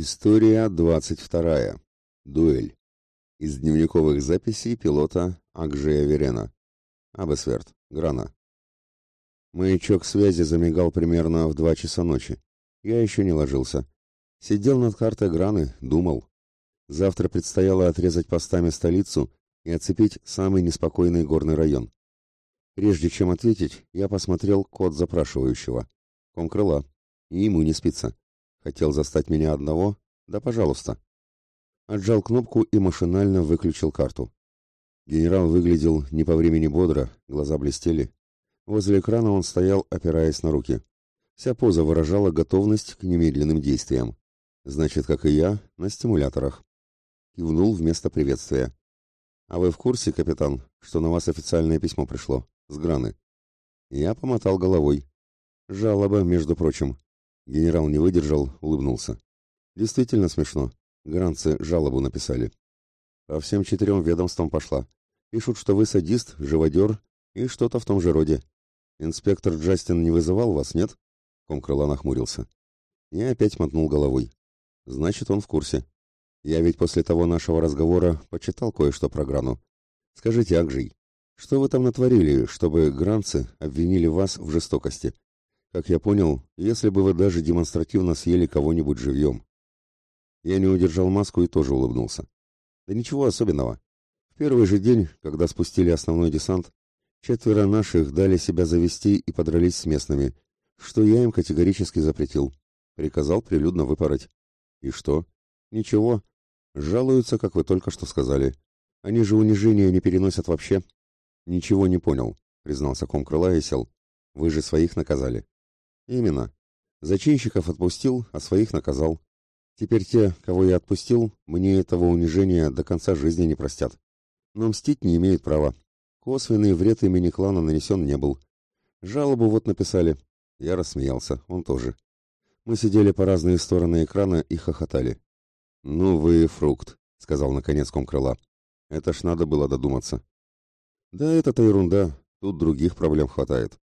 История 22. Дуэль. Из дневниковых записей пилота Акжея Верена. Абесверт. Грана. Маячок связи замигал примерно в два часа ночи. Я еще не ложился. Сидел над картой Граны, думал. Завтра предстояло отрезать постами столицу и оцепить самый неспокойный горный район. Прежде чем ответить, я посмотрел код запрашивающего. Комкрыла. И ему не спится. Хотел застать меня одного? Да, пожалуйста. Отжал кнопку и машинально выключил карту. Генерал выглядел не по времени бодро, глаза блестели. Возле экрана он стоял, опираясь на руки. Вся поза выражала готовность к немедленным действиям. Значит, как и я, на стимуляторах. Кивнул вместо приветствия. «А вы в курсе, капитан, что на вас официальное письмо пришло? С Граны?» Я помотал головой. «Жалоба, между прочим. Генерал не выдержал, улыбнулся. Действительно смешно. Гранцы жалобу написали. По всем четырем ведомствам пошла. Пишут, что вы садист, живодер и что-то в том же роде. Инспектор Джастин не вызывал вас, нет? Комкрыла нахмурился. Я опять мотнул головой. Значит, он в курсе. Я ведь после того нашего разговора почитал кое-что про Грану. Скажите, Акжий, что вы там натворили, чтобы гранцы обвинили вас в жестокости? Как я понял, если бы вы даже демонстративно съели кого-нибудь живьем. Я не удержал маску и тоже улыбнулся. Да ничего особенного. В первый же день, когда спустили основной десант, четверо наших дали себя завести и подрались с местными, что я им категорически запретил. Приказал прилюдно выпороть. И что? Ничего. Жалуются, как вы только что сказали. Они же унижения не переносят вообще. Ничего не понял, признался ком крыла и сел. Вы же своих наказали. Именно. Зачинщиков отпустил, а своих наказал. Теперь те, кого я отпустил, мне этого унижения до конца жизни не простят. Но мстить не имеют права. Косвенный вред имени клана нанесен не был. Жалобу вот написали. Я рассмеялся, он тоже. Мы сидели по разные стороны экрана и хохотали. «Ну вы фрукт», — сказал наконец комкрыла. «Это ж надо было додуматься». «Да это-то ерунда, тут других проблем хватает».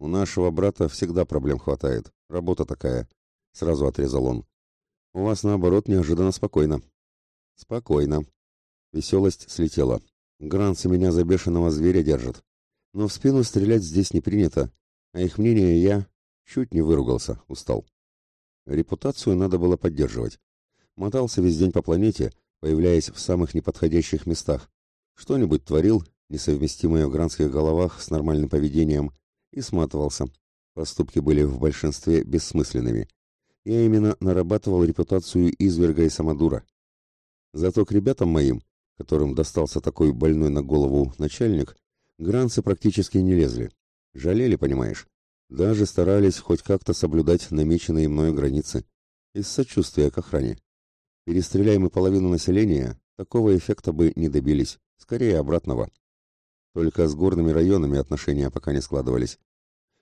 У нашего брата всегда проблем хватает. Работа такая. Сразу отрезал он. У вас, наоборот, неожиданно спокойно. Спокойно. Веселость слетела. Гранцы меня за бешеного зверя держат. Но в спину стрелять здесь не принято, а их мнение я чуть не выругался, устал. Репутацию надо было поддерживать. Мотался весь день по планете, появляясь в самых неподходящих местах. Что-нибудь творил, несовместимое в гранских головах с нормальным поведением, и сматывался. Поступки были в большинстве бессмысленными. Я именно нарабатывал репутацию изверга и самодура. Зато к ребятам моим, которым достался такой больной на голову начальник, гранцы практически не лезли. Жалели, понимаешь. Даже старались хоть как-то соблюдать намеченные мною границы. Из сочувствия к охране. Перестреляем мы половину населения, такого эффекта бы не добились. Скорее обратного. Только с горными районами отношения пока не складывались.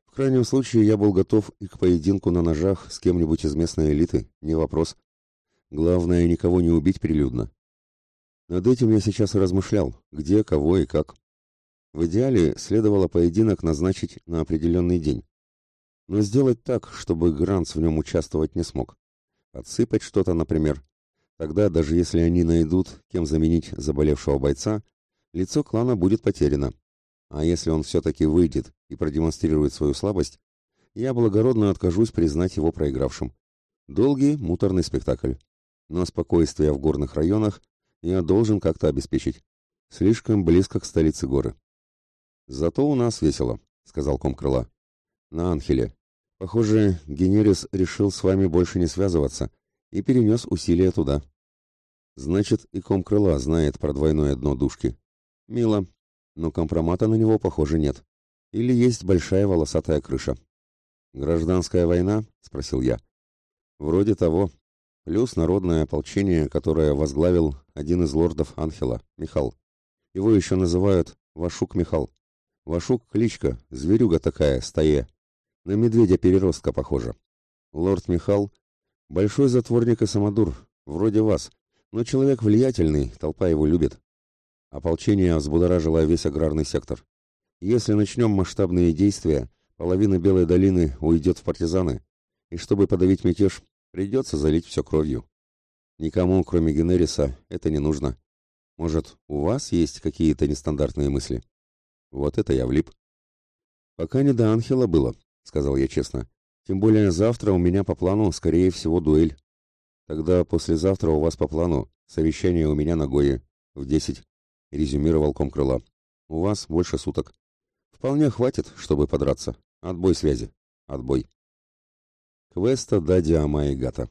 В крайнем случае я был готов и к поединку на ножах с кем-нибудь из местной элиты, не вопрос. Главное, никого не убить прилюдно. Над этим я сейчас и размышлял, где, кого и как. В идеале следовало поединок назначить на определенный день. Но сделать так, чтобы Гранц в нем участвовать не смог. Отсыпать что-то, например. Тогда, даже если они найдут, кем заменить заболевшего бойца, лицо клана будет потеряно. А если он все-таки выйдет и продемонстрирует свою слабость, я благородно откажусь признать его проигравшим. Долгий, муторный спектакль. Но спокойствие в горных районах я должен как-то обеспечить. Слишком близко к столице горы. «Зато у нас весело», — сказал комкрыла. «На Анхеле. Похоже, Генерис решил с вами больше не связываться и перенес усилия туда». «Значит, и комкрыла знает про двойное дно душки», Мило, но компромата на него, похоже, нет. Или есть большая волосатая крыша. «Гражданская война?» — спросил я. «Вроде того. Плюс народное ополчение, которое возглавил один из лордов Анхела, Михал. Его еще называют Вашук Михал. Вашук — кличка, зверюга такая, стае. На медведя-переростка похожа. Лорд Михал — большой затворник и самодур, вроде вас, но человек влиятельный, толпа его любит. Ополчение взбудоражило весь аграрный сектор. Если начнем масштабные действия, половина Белой долины уйдет в партизаны, и чтобы подавить мятеж, придется залить все кровью. Никому, кроме Генериса, это не нужно. Может, у вас есть какие-то нестандартные мысли? Вот это я влип. Пока не до Анхела было, сказал я честно. Тем более завтра у меня по плану, скорее всего, дуэль. Тогда послезавтра у вас по плану совещание у меня на Гое в десять, резюмировал комкрыла. У вас больше суток. Вполне хватит, чтобы подраться. Отбой связи. Отбой. Квеста Дади Амаигата.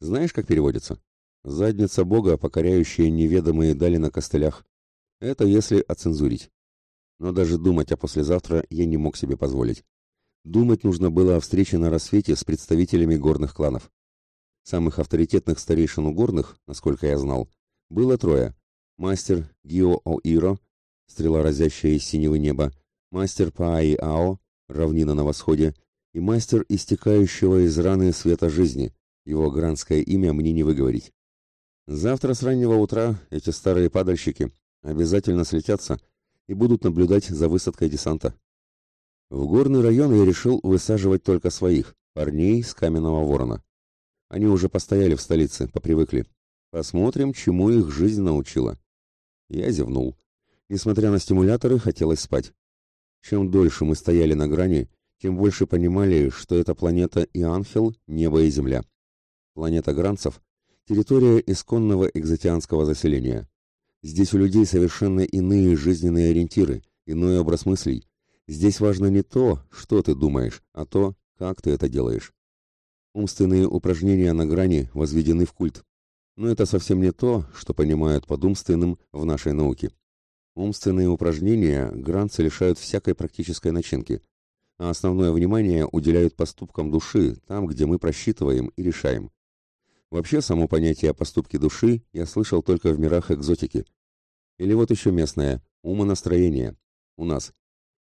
Знаешь, как переводится? Задница бога, покоряющая неведомые дали на костылях. Это если оцензурить. Но даже думать о послезавтра я не мог себе позволить. Думать нужно было о встрече на рассвете с представителями горных кланов. Самых авторитетных старейшин у горных, насколько я знал, было трое. Мастер Гио Оиро, стрела разящая из синего неба, мастер Пааи Ао, равнина на восходе, и мастер истекающего из раны света жизни, его гранское имя мне не выговорить. Завтра с раннего утра эти старые падальщики обязательно слетятся и будут наблюдать за высадкой десанта. В горный район я решил высаживать только своих, парней с каменного ворона. Они уже постояли в столице, попривыкли. Посмотрим, чему их жизнь научила. Я зевнул. Несмотря на стимуляторы, хотелось спать. Чем дольше мы стояли на грани, тем больше понимали, что эта планета и Анхел, небо и земля. Планета Гранцев территория исконного экзотианского заселения. Здесь у людей совершенно иные жизненные ориентиры, иной образ мыслей. Здесь важно не то, что ты думаешь, а то, как ты это делаешь. Умственные упражнения на грани возведены в культ. Но это совсем не то, что понимают под умственным в нашей науке. Умственные упражнения гранцы лишают всякой практической начинки, а основное внимание уделяют поступкам души, там, где мы просчитываем и решаем. Вообще, само понятие поступки души я слышал только в мирах экзотики. Или вот еще местное – умонастроение. У нас.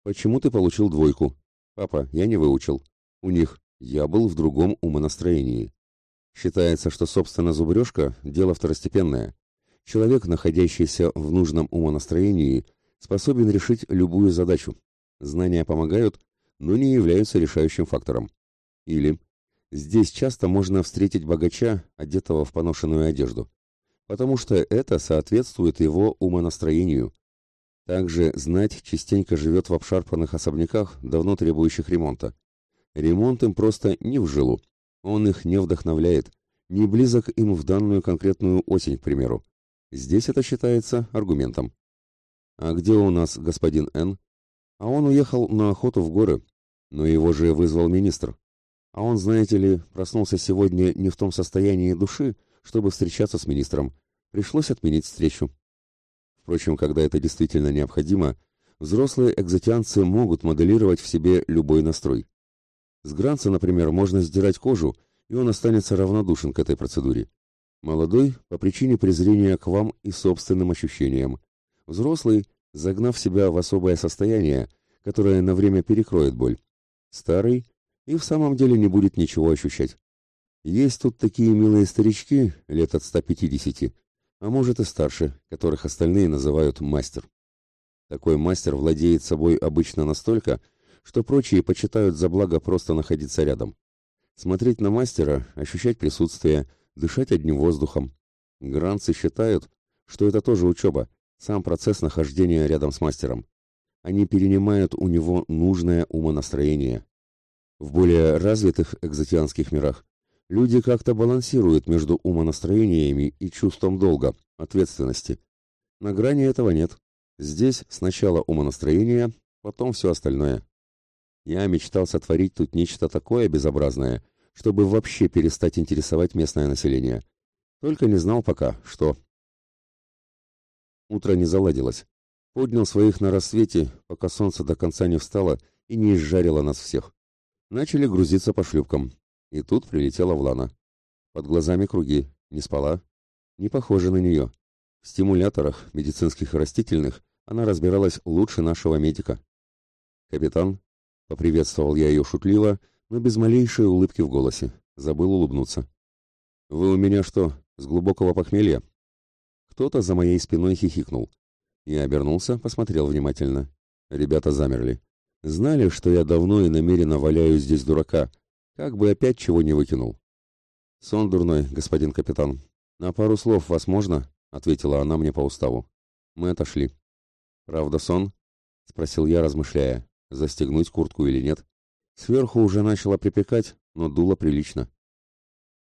Почему ты получил двойку? Папа, я не выучил. У них. Я был в другом умонастроении. Считается, что, собственно, зубрежка – дело второстепенное. Человек, находящийся в нужном умонастроении, способен решить любую задачу. Знания помогают, но не являются решающим фактором. Или Здесь часто можно встретить богача, одетого в поношенную одежду, потому что это соответствует его умонастроению. Также знать частенько живет в обшарпанных особняках, давно требующих ремонта. Ремонт им просто не в жилу. Он их не вдохновляет, не близок им в данную конкретную осень, к примеру. Здесь это считается аргументом. А где у нас господин Н? А он уехал на охоту в горы, но его же вызвал министр. А он, знаете ли, проснулся сегодня не в том состоянии души, чтобы встречаться с министром. Пришлось отменить встречу. Впрочем, когда это действительно необходимо, взрослые экзотианцы могут моделировать в себе любой настрой. С Гранца, например, можно сдирать кожу, и он останется равнодушен к этой процедуре. Молодой – по причине презрения к вам и собственным ощущениям. Взрослый – загнав себя в особое состояние, которое на время перекроет боль. Старый и в самом деле не будет ничего ощущать. Есть тут такие милые старички, лет от 150, а может и старше, которых остальные называют мастер. Такой мастер владеет собой обычно настолько, что прочие почитают за благо просто находиться рядом. Смотреть на мастера, ощущать присутствие, дышать одним воздухом. Гранцы считают, что это тоже учеба, сам процесс нахождения рядом с мастером. Они перенимают у него нужное умонастроение. В более развитых экзотианских мирах люди как-то балансируют между умонастроениями и чувством долга, ответственности. На грани этого нет. Здесь сначала умонастроение, потом все остальное. Я мечтал сотворить тут нечто такое безобразное, чтобы вообще перестать интересовать местное население. Только не знал пока, что. Утро не заладилось. Поднял своих на рассвете, пока солнце до конца не встало и не изжарило нас всех. Начали грузиться по шлюпкам. И тут прилетела Влана. Под глазами круги. Не спала. Не похожа на нее. В стимуляторах, медицинских и растительных, она разбиралась лучше нашего медика. «Капитан», — поприветствовал я ее шутливо, но без малейшей улыбки в голосе. Забыл улыбнуться. «Вы у меня что, с глубокого похмелья?» Кто-то за моей спиной хихикнул. Я обернулся, посмотрел внимательно. Ребята замерли. Знали, что я давно и намеренно валяю здесь дурака, как бы опять чего не выкинул. Сон дурной, господин капитан. На пару слов вас можно? ответила она мне по уставу. Мы отошли. Правда сон? спросил я, размышляя, застегнуть куртку или нет. Сверху уже начало припекать, но дуло прилично.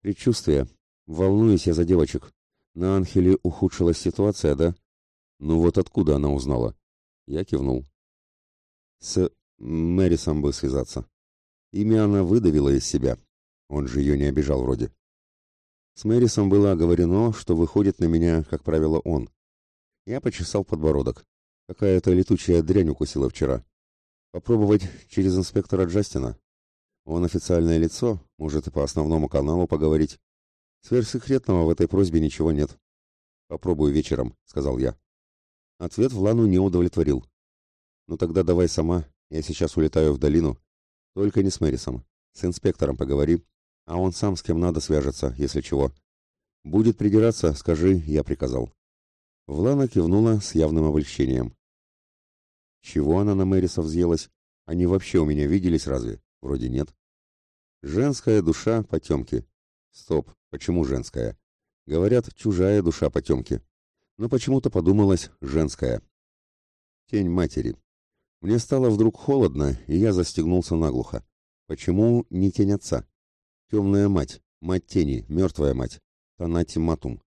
Предчувствие. Волнуюсь я за девочек. На Анхеле ухудшилась ситуация, да? Ну вот откуда она узнала? Я кивнул. С Мэрисом бы связаться. Имя она выдавила из себя. Он же ее не обижал вроде. С Мэрисом было оговорено, что выходит на меня, как правило, он. Я почесал подбородок. Какая-то летучая дрянь укусила вчера. Попробовать через инспектора Джастина. Он официальное лицо, может и по основному каналу поговорить. Сверхсекретного в этой просьбе ничего нет. Попробую вечером, сказал я. Ответ Влану не удовлетворил. Ну тогда давай сама, я сейчас улетаю в долину. Только не с Мэрисом. С инспектором поговори, а он сам с кем надо свяжется, если чего. Будет придираться, скажи, я приказал. Влана кивнула с явным облегчением. Чего она на Мэриса взъелась? Они вообще у меня виделись разве? Вроде нет. Женская душа потемки. Стоп, почему женская? Говорят, чужая душа потемки. Но почему-то подумалось женская. Тень матери. Мне стало вдруг холодно, и я застегнулся наглухо. Почему не тень отца? Темная мать, мать тени, мертвая мать. Танати Матум.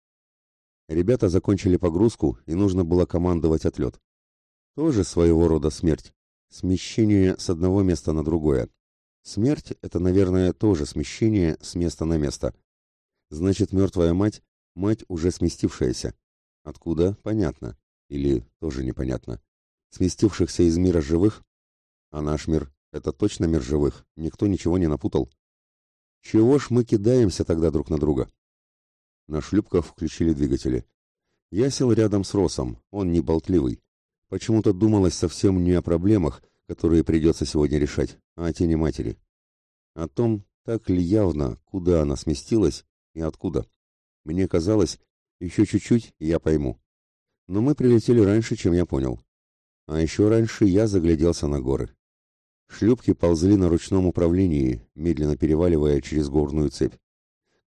Ребята закончили погрузку, и нужно было командовать отлет. Тоже своего рода смерть. Смещение с одного места на другое. Смерть — это, наверное, тоже смещение с места на место. Значит, мертвая мать — мать, уже сместившаяся. Откуда? Понятно. Или тоже непонятно. Сместившихся из мира живых? А наш мир — это точно мир живых? Никто ничего не напутал. Чего ж мы кидаемся тогда друг на друга? На шлюпках включили двигатели. Я сел рядом с Росом, он не болтливый. Почему-то думалось совсем не о проблемах, которые придется сегодня решать, а о тени матери. О том, так ли явно, куда она сместилась и откуда. Мне казалось, еще чуть-чуть, и я пойму. Но мы прилетели раньше, чем я понял. А еще раньше я загляделся на горы. Шлюпки ползли на ручном управлении, медленно переваливая через горную цепь.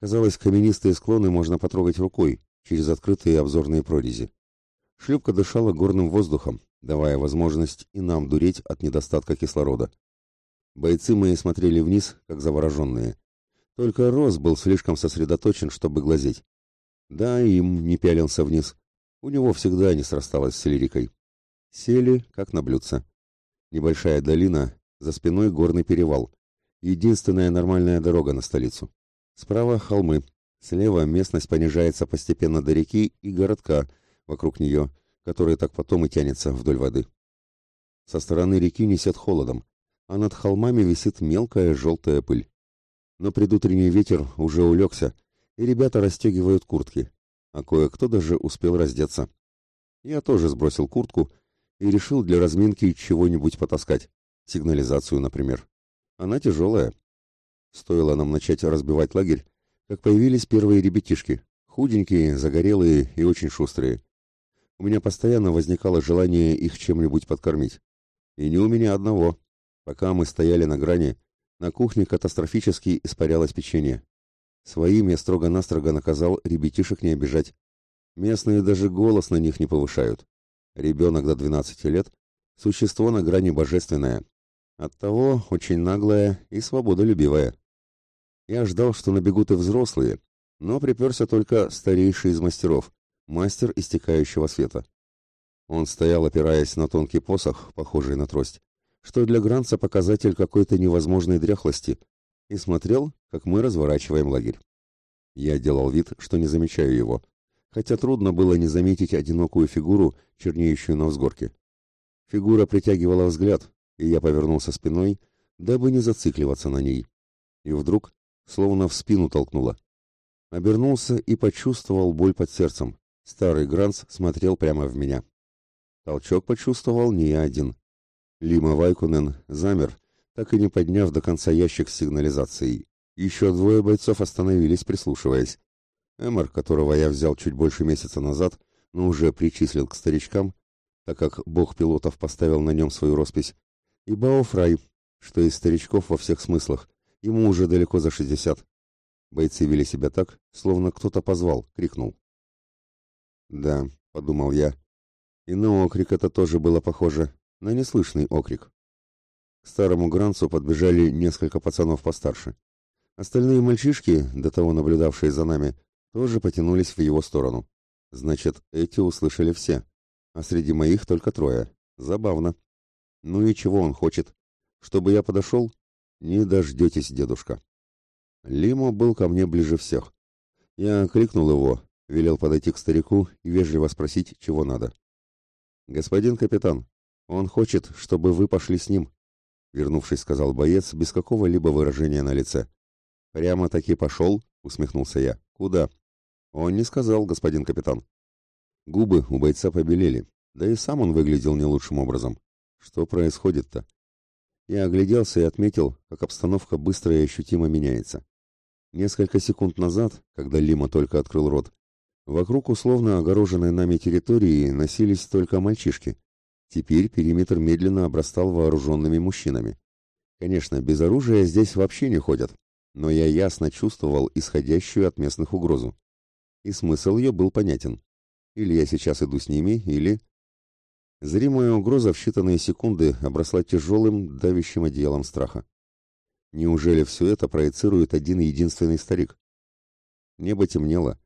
Казалось, каменистые склоны можно потрогать рукой через открытые обзорные прорези. Шлюпка дышала горным воздухом, давая возможность и нам дуреть от недостатка кислорода. Бойцы мои смотрели вниз, как завороженные. Только Рос был слишком сосредоточен, чтобы глазеть. Да, им не пялился вниз. У него всегда не срасталось с лирикой. Сели, как на блюдце. Небольшая долина, за спиной горный перевал. Единственная нормальная дорога на столицу. Справа холмы, слева местность понижается постепенно до реки и городка вокруг нее, который так потом и тянется вдоль воды. Со стороны реки несет холодом, а над холмами висит мелкая желтая пыль. Но предутренний ветер уже улегся, и ребята расстегивают куртки, а кое-кто даже успел раздеться. Я тоже сбросил куртку и решил для разминки чего-нибудь потаскать, сигнализацию, например. Она тяжелая, Стоило нам начать разбивать лагерь, как появились первые ребятишки, худенькие, загорелые и очень шустрые. У меня постоянно возникало желание их чем-нибудь подкормить. И не у меня одного. Пока мы стояли на грани, на кухне катастрофически испарялось печенье. Своим я строго-настрого наказал ребятишек не обижать. Местные даже голос на них не повышают. Ребенок до 12 лет – существо на грани божественное, Оттого очень наглая и свободолюбивая. Я ждал, что набегут и взрослые, но приперся только старейший из мастеров, мастер истекающего света. Он стоял, опираясь на тонкий посох, похожий на трость, что для Гранца показатель какой-то невозможной дряхлости, и смотрел, как мы разворачиваем лагерь. Я делал вид, что не замечаю его, хотя трудно было не заметить одинокую фигуру, чернеющую на взгорке. Фигура притягивала взгляд, и я повернулся спиной, дабы не зацикливаться на ней. И вдруг, словно в спину толкнуло. Обернулся и почувствовал боль под сердцем. Старый Гранц смотрел прямо в меня. Толчок почувствовал не я один. Лима Вайкунен замер, так и не подняв до конца ящик с сигнализацией. Еще двое бойцов остановились, прислушиваясь. Эмер, которого я взял чуть больше месяца назад, но уже причислил к старичкам, так как бог пилотов поставил на нем свою роспись, и Бао Фрай, что из старичков во всех смыслах, ему уже далеко за шестьдесят. Бойцы вели себя так, словно кто-то позвал, крикнул. «Да», — подумал я, — и на окрик это тоже было похоже, на неслышный окрик. К старому Гранцу подбежали несколько пацанов постарше. Остальные мальчишки, до того наблюдавшие за нами, тоже потянулись в его сторону. Значит, эти услышали все, а среди моих только трое. Забавно. Ну и чего он хочет? Чтобы я подошел? Не дождетесь, дедушка. Лимо был ко мне ближе всех. Я крикнул его, велел подойти к старику и вежливо спросить, чего надо. «Господин капитан, он хочет, чтобы вы пошли с ним», — вернувшись, сказал боец без какого-либо выражения на лице. «Прямо-таки пошел?» — усмехнулся я. «Куда?» «Он не сказал, господин капитан». Губы у бойца побелели, да и сам он выглядел не лучшим образом. Что происходит-то? Я огляделся и отметил, как обстановка быстро и ощутимо меняется. Несколько секунд назад, когда Лима только открыл рот, вокруг условно огороженной нами территории носились только мальчишки. Теперь периметр медленно обрастал вооруженными мужчинами. Конечно, без оружия здесь вообще не ходят, но я ясно чувствовал исходящую от местных угрозу. И смысл ее был понятен. Или я сейчас иду с ними, или... Зримая угроза в считанные секунды обросла тяжелым, давящим одеялом страха. Неужели все это проецирует один единственный старик? Небо темнело.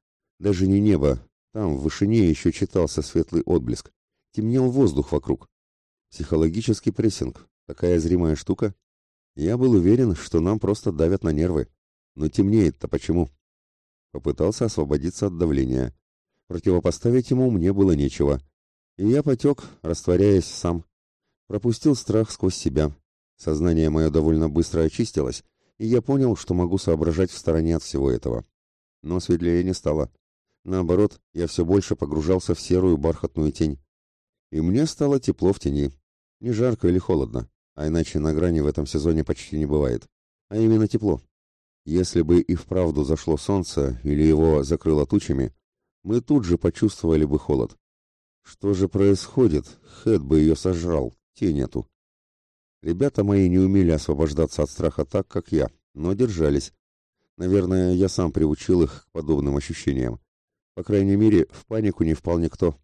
Даже не небо. Там, в вышине, еще читался светлый отблеск. Темнел воздух вокруг. Психологический прессинг. Такая зримая штука. Я был уверен, что нам просто давят на нервы. Но темнеет-то почему? Попытался освободиться от давления. Противопоставить ему мне было нечего. И я потек, растворяясь сам. Пропустил страх сквозь себя. Сознание мое довольно быстро очистилось, и я понял, что могу соображать в стороне от всего этого. Но светлее не стало. Наоборот, я все больше погружался в серую бархатную тень. И мне стало тепло в тени. Не жарко или холодно, а иначе на грани в этом сезоне почти не бывает. А именно тепло. Если бы и вправду зашло солнце или его закрыло тучами, мы тут же почувствовали бы холод. Что же происходит? Хэт бы ее сожрал, тень эту. Ребята мои не умели освобождаться от страха так, как я, но держались. Наверное, я сам приучил их к подобным ощущениям. По крайней мере, в панику не впал никто.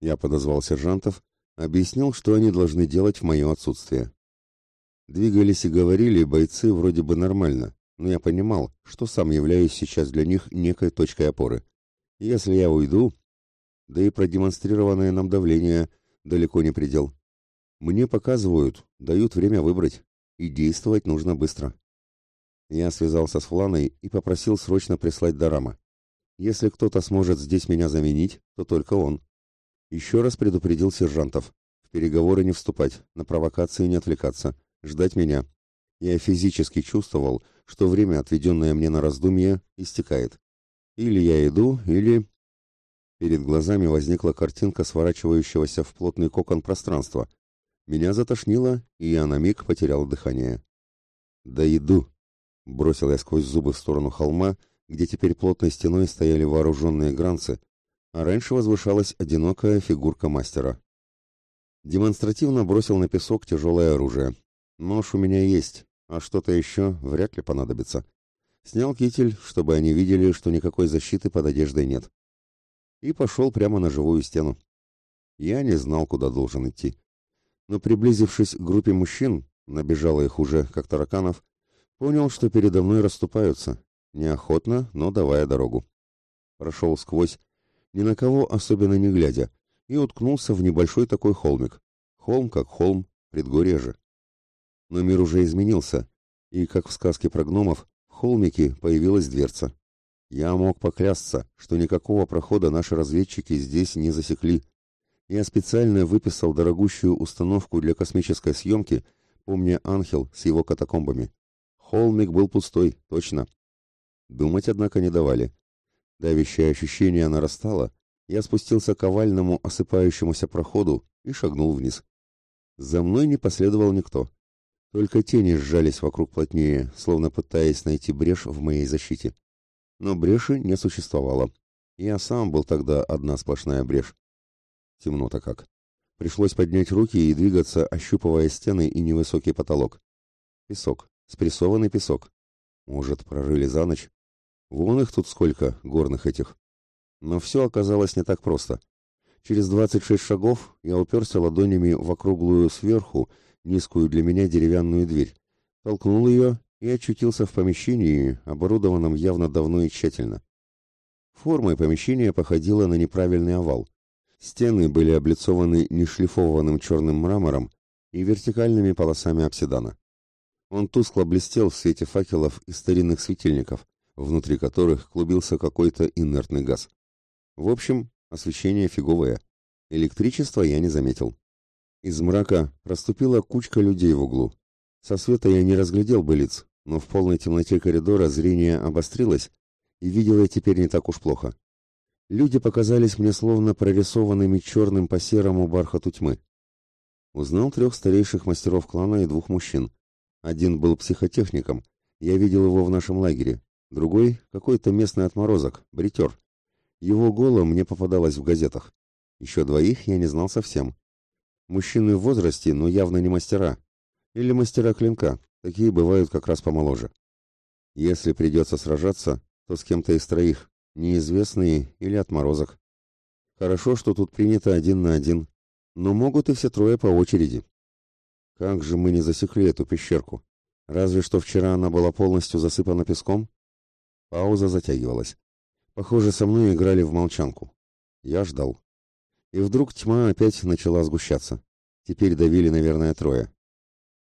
Я подозвал сержантов, объяснил, что они должны делать в мое отсутствие. Двигались и говорили бойцы вроде бы нормально, но я понимал, что сам являюсь сейчас для них некой точкой опоры. Если я уйду, да и продемонстрированное нам давление далеко не предел. Мне показывают, дают время выбрать, и действовать нужно быстро. Я связался с Фланой и попросил срочно прислать Дарама. Если кто-то сможет здесь меня заменить, то только он. Еще раз предупредил сержантов. В переговоры не вступать, на провокации не отвлекаться, ждать меня. Я физически чувствовал, что время, отведенное мне на раздумье, истекает. Или я иду, или... Перед глазами возникла картинка сворачивающегося в плотный кокон пространства. Меня затошнило, и я на миг потерял дыхание. «Да иду!» — бросил я сквозь зубы в сторону холма, где теперь плотной стеной стояли вооруженные гранцы, а раньше возвышалась одинокая фигурка мастера. Демонстративно бросил на песок тяжелое оружие. Нож у меня есть, а что-то еще вряд ли понадобится. Снял китель, чтобы они видели, что никакой защиты под одеждой нет и пошел прямо на живую стену. Я не знал, куда должен идти. Но приблизившись к группе мужчин, набежало их уже, как тараканов, понял, что передо мной расступаются, неохотно, но давая дорогу. Прошел сквозь, ни на кого особенно не глядя, и уткнулся в небольшой такой холмик. Холм как холм, предгорье же. Но мир уже изменился, и, как в сказке про гномов, в холмике появилась дверца. Я мог поклясться, что никакого прохода наши разведчики здесь не засекли. Я специально выписал дорогущую установку для космической съемки, помня Анхел с его катакомбами. Холмик был пустой, точно. Думать, однако, не давали. Давящее ощущение нарастало, я спустился к овальному осыпающемуся проходу и шагнул вниз. За мной не последовал никто. Только тени сжались вокруг плотнее, словно пытаясь найти брешь в моей защите но бреши не существовало. Я сам был тогда одна сплошная брешь. Темно-то как. Пришлось поднять руки и двигаться, ощупывая стены и невысокий потолок. Песок, спрессованный песок. Может, прорыли за ночь? Вон их тут сколько, горных этих. Но все оказалось не так просто. Через двадцать шесть шагов я уперся ладонями в округлую сверху, низкую для меня деревянную дверь, толкнул ее и очутился в помещении, оборудованном явно давно и тщательно. Формой помещение походило на неправильный овал. Стены были облицованы нешлифованным черным мрамором и вертикальными полосами обсидана. Он тускло блестел в свете факелов и старинных светильников, внутри которых клубился какой-то инертный газ. В общем, освещение фиговое. Электричества я не заметил. Из мрака проступила кучка людей в углу. Со света я не разглядел бы лиц, но в полной темноте коридора зрение обострилось, и видел я теперь не так уж плохо. Люди показались мне словно прорисованными черным по серому бархату тьмы. Узнал трех старейших мастеров клана и двух мужчин. Один был психотехником, я видел его в нашем лагере. Другой — какой-то местный отморозок, бритер. Его голо мне попадалось в газетах. Еще двоих я не знал совсем. Мужчины в возрасте, но явно не мастера. Или мастера клинка, такие бывают как раз помоложе. Если придется сражаться, то с кем-то из троих, неизвестные или отморозок. Хорошо, что тут принято один на один, но могут и все трое по очереди. Как же мы не засекли эту пещерку? Разве что вчера она была полностью засыпана песком? Пауза затягивалась. Похоже, со мной играли в молчанку. Я ждал. И вдруг тьма опять начала сгущаться. Теперь давили, наверное, трое.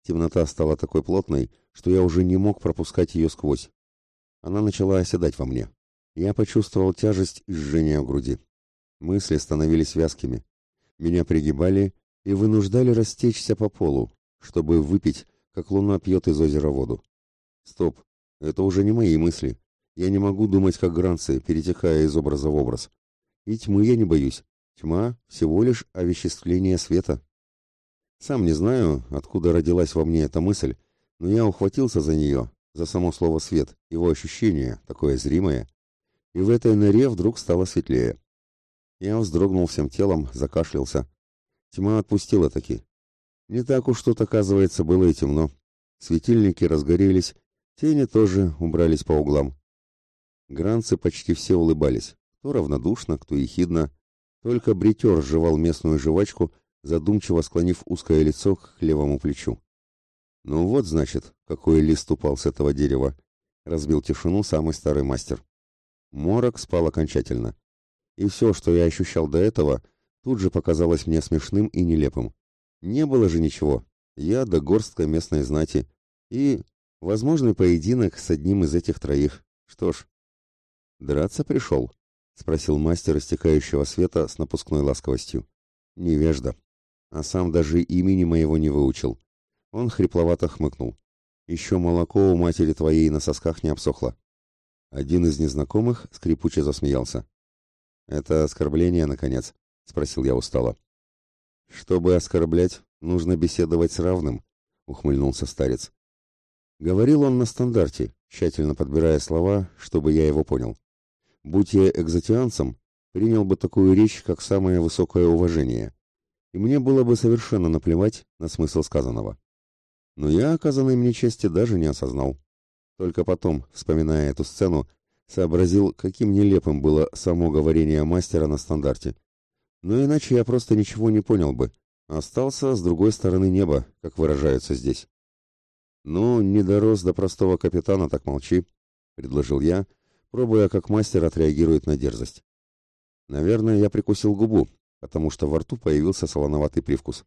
Темнота стала такой плотной, что я уже не мог пропускать ее сквозь. Она начала оседать во мне. Я почувствовал тяжесть и жжение в груди. Мысли становились вязкими. Меня пригибали и вынуждали растечься по полу, чтобы выпить, как луна пьет из озера воду. Стоп, это уже не мои мысли. Я не могу думать как гранцы, перетекая из образа в образ. И тьмы я не боюсь. Тьма — всего лишь овеществление света. Сам не знаю, откуда родилась во мне эта мысль, но я ухватился за нее, за само слово «свет», его ощущение, такое зримое. И в этой норе вдруг стало светлее. Я вздрогнул всем телом, закашлялся. Тьма отпустила таки. Не так уж тут, оказывается, было и темно. Светильники разгорелись, тени тоже убрались по углам. Гранцы почти все улыбались, кто равнодушно, кто ехидно. Только бритер жевал местную жвачку, задумчиво склонив узкое лицо к левому плечу. «Ну вот, значит, какой лист упал с этого дерева!» — разбил тишину самый старый мастер. Морок спал окончательно. И все, что я ощущал до этого, тут же показалось мне смешным и нелепым. Не было же ничего. Я да горстка местной знати. И возможный поединок с одним из этих троих. Что ж, драться пришел, спросил мастер истекающего света с напускной ласковостью. Невежда. А сам даже имени моего не выучил. Он хрипловато хмыкнул. Еще молоко у матери твоей на сосках не обсохло. Один из незнакомых скрипуче засмеялся. «Это оскорбление, наконец?» — спросил я устало. «Чтобы оскорблять, нужно беседовать с равным», — ухмыльнулся старец. Говорил он на стандарте, тщательно подбирая слова, чтобы я его понял. Будь я экзотианцем, принял бы такую речь как самое высокое уважение, и мне было бы совершенно наплевать на смысл сказанного. Но я оказанной мне чести даже не осознал. Только потом, вспоминая эту сцену, сообразил, каким нелепым было само говорение мастера на стандарте, но иначе я просто ничего не понял бы. Остался с другой стороны неба, как выражаются здесь. «Ну, не дорос до простого капитана, так молчи», — предложил я, пробуя, как мастер отреагирует на дерзость. Наверное, я прикусил губу, потому что во рту появился солоноватый привкус.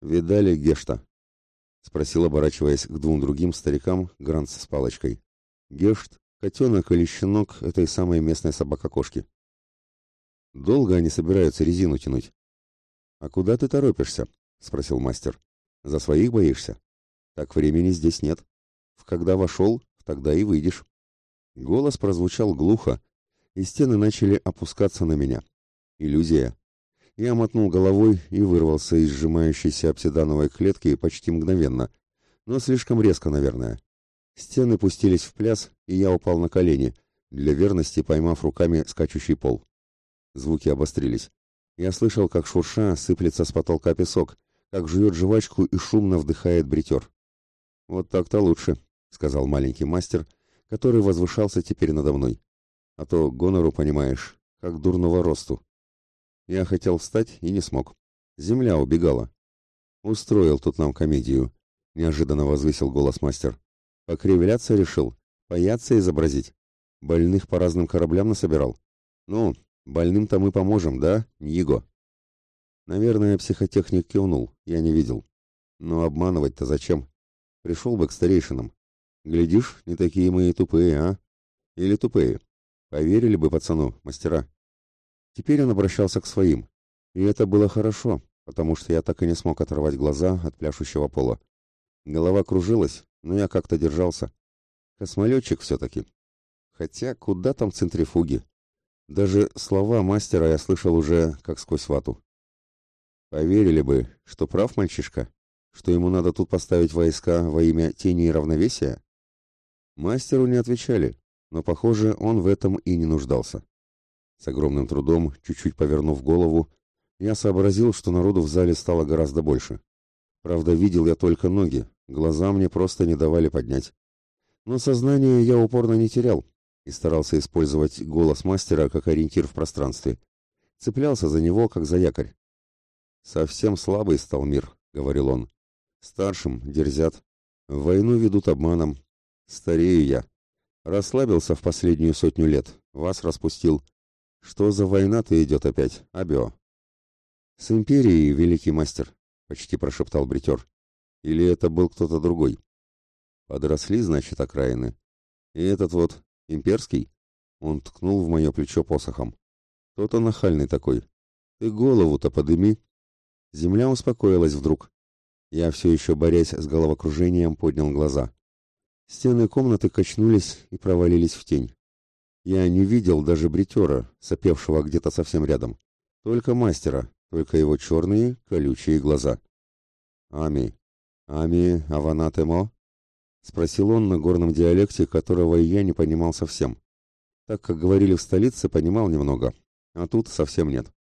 «Видали Гешта?» — спросил, оборачиваясь к двум другим старикам Гранц с палочкой. «Гешт — котенок или щенок этой самой местной собакокошки. Долго они собираются резину тянуть. А куда ты торопишься? спросил мастер. За своих боишься? Так времени здесь нет. В когда вошел, тогда и выйдешь. Голос прозвучал глухо, и стены начали опускаться на меня. Иллюзия. Я мотнул головой и вырвался из сжимающейся обсидановой клетки почти мгновенно, но слишком резко, наверное. Стены пустились в пляс, и я упал на колени, для верности поймав руками скачущий пол. Звуки обострились. Я слышал, как шурша сыплется с потолка песок, как жует жвачку и шумно вдыхает бритер. Вот так-то лучше. сказал маленький мастер, который возвышался теперь надо мной. А то гонору, понимаешь, как дурного росту. Я хотел встать и не смог. Земля убегала. Устроил тут нам комедию, неожиданно возвысил голос мастер. Покривляться решил, паяться изобразить. Больных по разным кораблям насобирал. Ну, больным-то мы поможем, да, Ниго? Наверное, психотехник кивнул, я не видел. Но обманывать-то зачем? Пришел бы к старейшинам. Глядишь, не такие мы и тупые, а? Или тупые? Поверили бы пацану, мастера. Теперь он обращался к своим. И это было хорошо, потому что я так и не смог оторвать глаза от пляшущего пола. Голова кружилась, но я как-то держался. Космолетчик все-таки. Хотя куда там центрифуги? Даже слова мастера я слышал уже как сквозь вату. Поверили бы, что прав мальчишка, что ему надо тут поставить войска во имя тени и равновесия? Мастеру не отвечали, но, похоже, он в этом и не нуждался. С огромным трудом, чуть-чуть повернув голову, я сообразил, что народу в зале стало гораздо больше. Правда, видел я только ноги, глаза мне просто не давали поднять. Но сознание я упорно не терял и старался использовать голос мастера как ориентир в пространстве. Цеплялся за него, как за якорь. «Совсем слабый стал мир», — говорил он. «Старшим дерзят. Войну ведут обманом. Старею я. Расслабился в последнюю сотню лет. Вас распустил. Что за война-то идет опять, Абио?» «С империей, великий мастер», — почти прошептал бритер. «Или это был кто-то другой?» «Подросли, значит, окраины. И этот вот, имперский?» Он ткнул в мое плечо посохом. «Кто-то нахальный такой. Ты голову-то подыми». Земля успокоилась вдруг. Я все еще, борясь с головокружением, поднял глаза. Стены комнаты качнулись и провалились в тень. Я не видел даже бритера, сопевшего где-то совсем рядом. Только мастера, только его черные, колючие глаза. «Ами, Ами Аванатемо?» — спросил он на горном диалекте, которого я не понимал совсем. Так как говорили в столице, понимал немного, а тут совсем нет.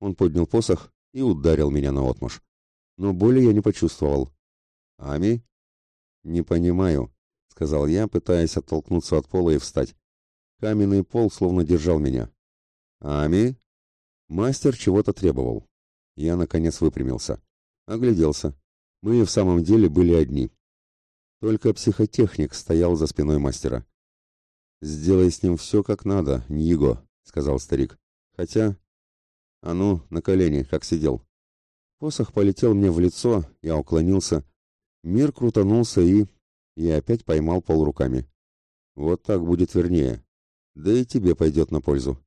Он поднял посох и ударил меня наотмашь. Но боли я не почувствовал. «Ами?» «Не понимаю», — сказал я, пытаясь оттолкнуться от пола и встать. Каменный пол словно держал меня. «Ами?» Мастер чего-то требовал. Я, наконец, выпрямился. Огляделся. Мы и в самом деле были одни. Только психотехник стоял за спиной мастера. «Сделай с ним все как надо, Ньего», — сказал старик. «Хотя а ну, на колени, как сидел. Посох полетел мне в лицо, я уклонился. Мир крутанулся и... И опять поймал пол руками. Вот так будет вернее. Да и тебе пойдет на пользу.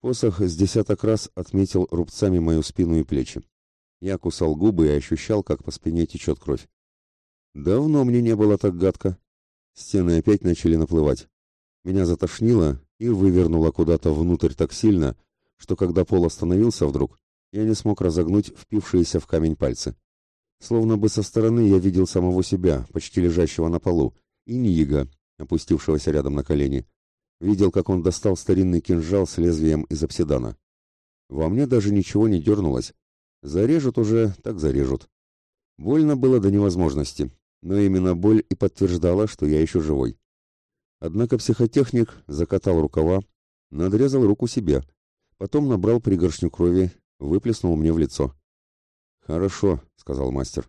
Посох с десяток раз отметил рубцами мою спину и плечи. Я кусал губы и ощущал, как по спине течет кровь. Давно мне не было так гадко. Стены опять начали наплывать. Меня затошнило и вывернуло куда-то внутрь так сильно, что когда пол остановился вдруг, я не смог разогнуть впившиеся в камень пальцы. Словно бы со стороны я видел самого себя, почти лежащего на полу, и Ниига, опустившегося рядом на колени. Видел, как он достал старинный кинжал с лезвием из обсидана. Во мне даже ничего не дернулось. Зарежут уже, так зарежут. Больно было до невозможности, но именно боль и подтверждала, что я еще живой. Однако психотехник закатал рукава, надрезал руку себе, Потом набрал пригоршню крови, выплеснул мне в лицо. «Хорошо», — сказал мастер.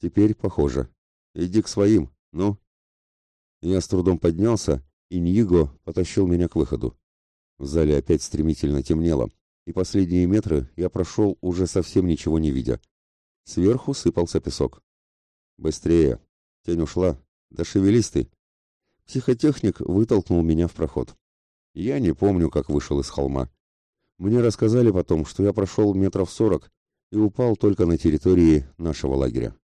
«Теперь похоже. Иди к своим, ну». Я с трудом поднялся, и Ньиго потащил меня к выходу. В зале опять стремительно темнело, и последние метры я прошел, уже совсем ничего не видя. Сверху сыпался песок. «Быстрее! Тень ушла! Да шевелись ты!» Психотехник вытолкнул меня в проход. Я не помню, как вышел из холма. Мне рассказали потом, что я прошел метров сорок и упал только на территории нашего лагеря.